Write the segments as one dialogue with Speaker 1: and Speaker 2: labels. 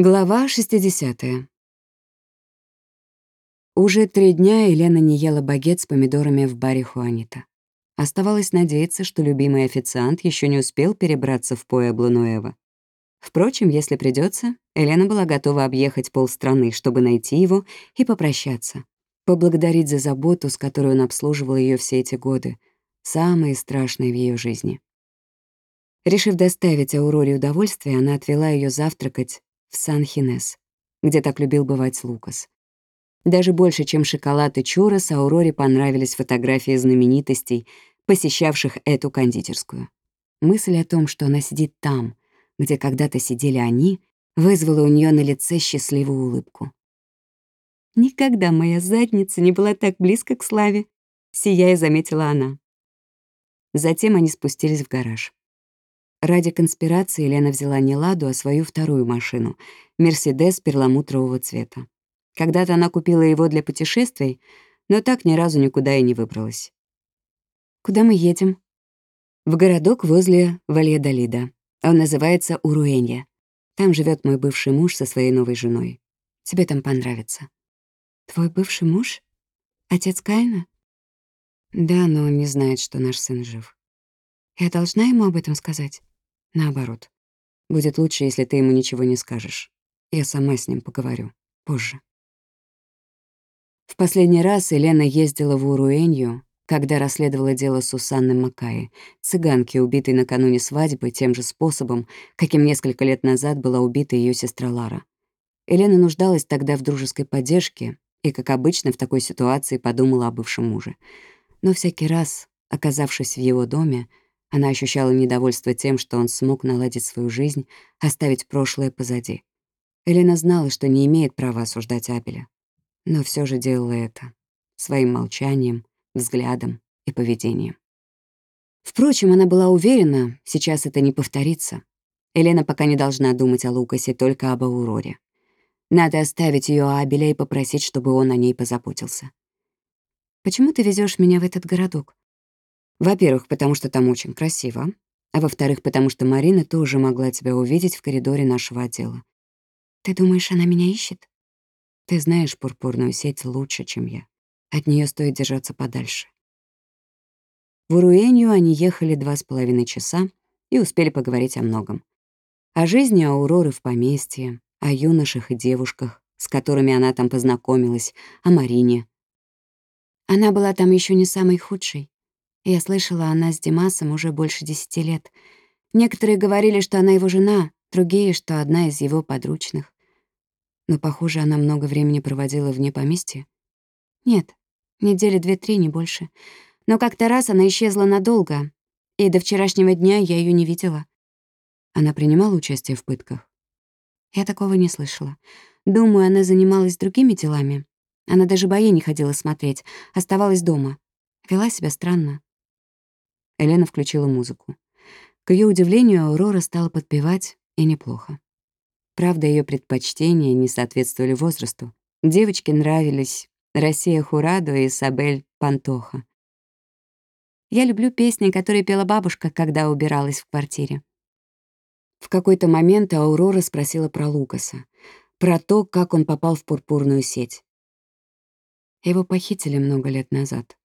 Speaker 1: Глава 60. Уже три дня Елена не ела багет с помидорами в баре Хуанита. Оставалось надеяться, что любимый официант еще не успел перебраться в Пуэбло Нуэво. Впрочем, если придется, Елена была готова объехать полстраны, чтобы найти его и попрощаться, поблагодарить за заботу, с которой он обслуживал ее все эти годы, самые страшные в ее жизни. Решив доставить Ауроре удовольствие, она отвела ее завтракать в Сан-Хинес, где так любил бывать Лукас. Даже больше, чем шоколад и чурос, Ауроре понравились фотографии знаменитостей, посещавших эту кондитерскую. Мысль о том, что она сидит там, где когда-то сидели они, вызвала у нее на лице счастливую улыбку. «Никогда моя задница не была так близко к славе», — сияя заметила она. Затем они спустились в гараж. Ради конспирации Лена взяла не «Ладу», а свою вторую машину — «Мерседес» перламутрового цвета. Когда-то она купила его для путешествий, но так ни разу никуда и не выбралась. «Куда мы едем?» «В городок возле Вальедолида. Он называется Уруэнья. Там живет мой бывший муж со своей новой женой. Тебе там понравится». «Твой бывший муж? Отец Каина?» «Да, но он не знает, что наш сын жив». «Я должна ему об этом сказать?» Наоборот. Будет лучше, если ты ему ничего не скажешь. Я сама с ним поговорю. Позже. В последний раз Елена ездила в Уруэнью, когда расследовала дело Сусанны Макаи, цыганки, убитой накануне свадьбы тем же способом, каким несколько лет назад была убита ее сестра Лара. Елена нуждалась тогда в дружеской поддержке и, как обычно, в такой ситуации подумала о бывшем муже. Но всякий раз, оказавшись в его доме, она ощущала недовольство тем, что он смог наладить свою жизнь, оставить прошлое позади. Элена знала, что не имеет права осуждать Абеля, но все же делала это своим молчанием, взглядом и поведением. Впрочем, она была уверена, сейчас это не повторится. Елена пока не должна думать о Лукасе, только об Ауроре. Надо оставить ее Абеля и попросить, чтобы он о ней позаботился. «Почему ты везешь меня в этот городок?» Во-первых, потому что там очень красиво, а во-вторых, потому что Марина тоже могла тебя увидеть в коридоре нашего отдела. Ты думаешь, она меня ищет? Ты знаешь пурпурную сеть лучше, чем я. От нее стоит держаться подальше. В Уруэнью они ехали два с половиной часа и успели поговорить о многом. О жизни Ауроры в поместье, о юношах и девушках, с которыми она там познакомилась, о Марине. Она была там еще не самой худшей. Я слышала, она с Димасом уже больше десяти лет. Некоторые говорили, что она его жена, другие, что одна из его подручных. Но, похоже, она много времени проводила вне поместья. Нет, недели две-три, не больше. Но как-то раз она исчезла надолго, и до вчерашнего дня я ее не видела. Она принимала участие в пытках? Я такого не слышала. Думаю, она занималась другими делами. Она даже бои не ходила смотреть, оставалась дома. Вела себя странно. Елена включила музыку. К ее удивлению, Аурора стала подпевать, и неплохо. Правда, ее предпочтения не соответствовали возрасту. Девочке нравились Россия Хурадо и Сабель Пантоха. Я люблю песни, которые пела бабушка, когда убиралась в квартире. В какой-то момент Аурора спросила про Лукаса, про то, как он попал в пурпурную сеть. Его похитили много лет назад,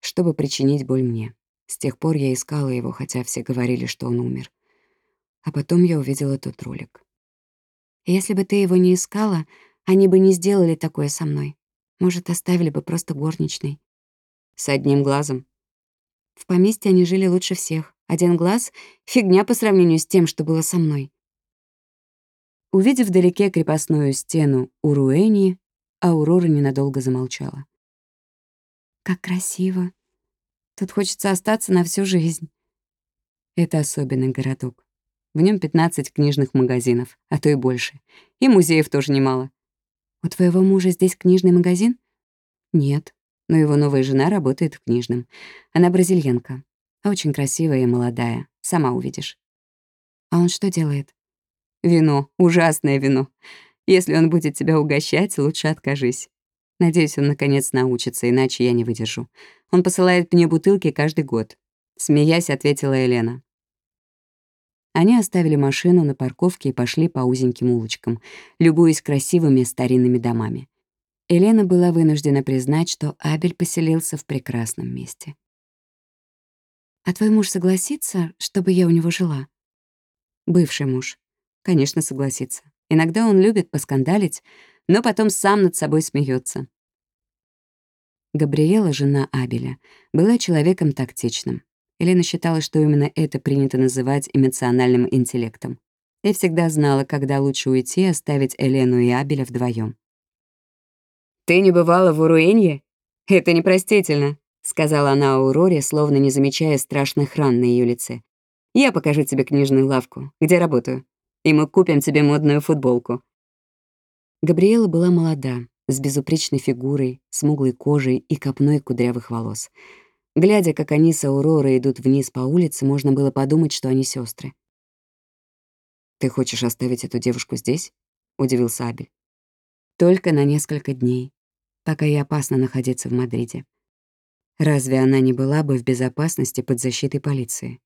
Speaker 1: чтобы причинить боль мне. С тех пор я искала его, хотя все говорили, что он умер. А потом я увидела тот ролик. Если бы ты его не искала, они бы не сделали такое со мной. Может, оставили бы просто горничной. С одним глазом. В поместье они жили лучше всех. Один глаз — фигня по сравнению с тем, что было со мной. Увидев вдалеке крепостную стену Уруэни, Аурора ненадолго замолчала. «Как красиво!» Тут хочется остаться на всю жизнь. Это особенный городок. В нем 15 книжных магазинов, а то и больше. И музеев тоже немало. У твоего мужа здесь книжный магазин? Нет, но его новая жена работает в книжном. Она бразильянка. Очень красивая и молодая. Сама увидишь. А он что делает? Вино. Ужасное вино. Если он будет тебя угощать, лучше откажись. Надеюсь, он наконец научится, иначе я не выдержу. Он посылает мне бутылки каждый год. Смеясь, ответила Елена. Они оставили машину на парковке и пошли по узеньким улочкам, любуясь красивыми старинными домами. Елена была вынуждена признать, что Абель поселился в прекрасном месте. «А твой муж согласится, чтобы я у него жила?» «Бывший муж. Конечно, согласится. Иногда он любит поскандалить, но потом сам над собой смеется. Габриэла, жена Абеля, была человеком тактичным. Елена считала, что именно это принято называть эмоциональным интеллектом. И всегда знала, когда лучше уйти и оставить Елену и Абеля вдвоем. «Ты не бывала в Уруэнье? Это непростительно», — сказала она Ауроре, словно не замечая страшных ран на ее лице. «Я покажу тебе книжную лавку, где работаю, и мы купим тебе модную футболку». Габриэла была молода, с безупречной фигурой, смуглой кожей и копной кудрявых волос. Глядя, как они с Ауророй идут вниз по улице, можно было подумать, что они сестры. «Ты хочешь оставить эту девушку здесь?» — удивился Абель. Только на несколько дней, пока ей опасно находиться в Мадриде. Разве она не была бы в безопасности под защитой полиции?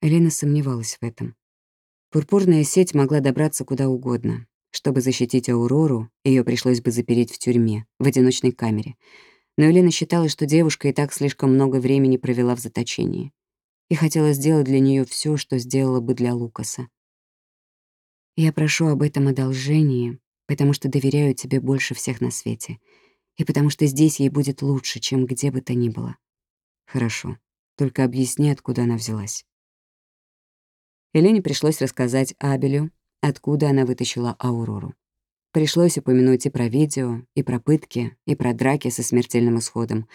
Speaker 1: Элена сомневалась в этом. Пурпурная сеть могла добраться куда угодно. Чтобы защитить Аурору, ее пришлось бы запереть в тюрьме, в одиночной камере. Но Елена считала, что девушка и так слишком много времени провела в заточении и хотела сделать для нее все, что сделала бы для Лукаса. «Я прошу об этом одолжении, потому что доверяю тебе больше всех на свете, и потому что здесь ей будет лучше, чем где бы то ни было. Хорошо, только объясни, откуда она взялась. Елене пришлось рассказать Абелю, откуда она вытащила Аурору. Пришлось упомянуть и про видео, и про пытки, и про драки со смертельным исходом.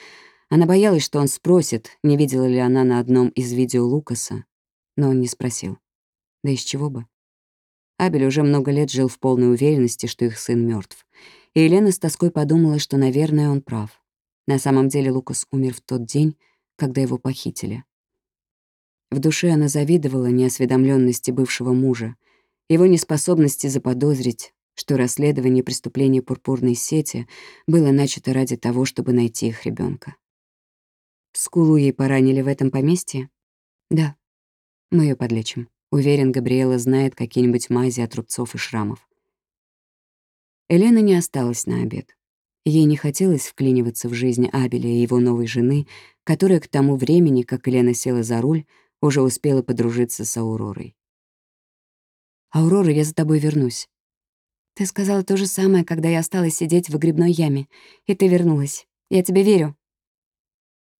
Speaker 1: Она боялась, что он спросит, не видела ли она на одном из видео Лукаса, но он не спросил. Да из чего бы? Абель уже много лет жил в полной уверенности, что их сын мертв. И Елена с тоской подумала, что, наверное, он прав. На самом деле Лукас умер в тот день, когда его похитили. В душе она завидовала неосведомленности бывшего мужа, его неспособности заподозрить, что расследование преступления пурпурной сети было начато ради того, чтобы найти их ребенка. Скулу ей поранили в этом поместье? Да. Мы ее подлечим. Уверен, Габриэла знает какие-нибудь мази от рубцов и шрамов. Елена не осталась на обед. Ей не хотелось вклиниваться в жизнь Абеля и его новой жены, которая к тому времени, как Елена села за руль, уже успела подружиться с Ауророй. «Аурора, я за тобой вернусь». «Ты сказала то же самое, когда я осталась сидеть в выгребной яме, и ты вернулась. Я тебе верю».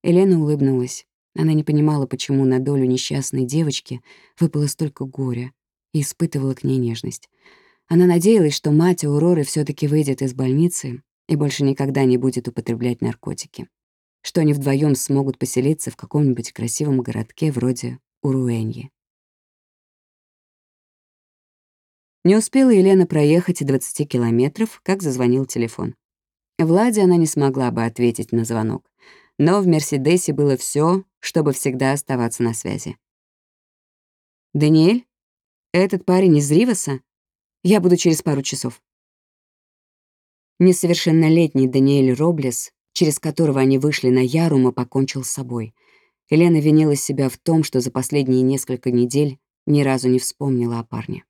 Speaker 1: Елена улыбнулась. Она не понимала, почему на долю несчастной девочки выпало столько горя и испытывала к ней нежность. Она надеялась, что мать Ауроры все таки выйдет из больницы и больше никогда не будет употреблять наркотики. Что они вдвоем смогут поселиться в каком-нибудь красивом городке вроде Уруэньи. Не успела Елена проехать и 20 километров, как зазвонил телефон. Владе она не смогла бы ответить на звонок но в «Мерседесе» было все, чтобы всегда оставаться на связи. «Даниэль? Этот парень из Риваса? Я буду через пару часов». Несовершеннолетний Даниэль Роблес, через которого они вышли на Ярума, покончил с собой. Елена винила себя в том, что за последние несколько недель ни разу не вспомнила о парне.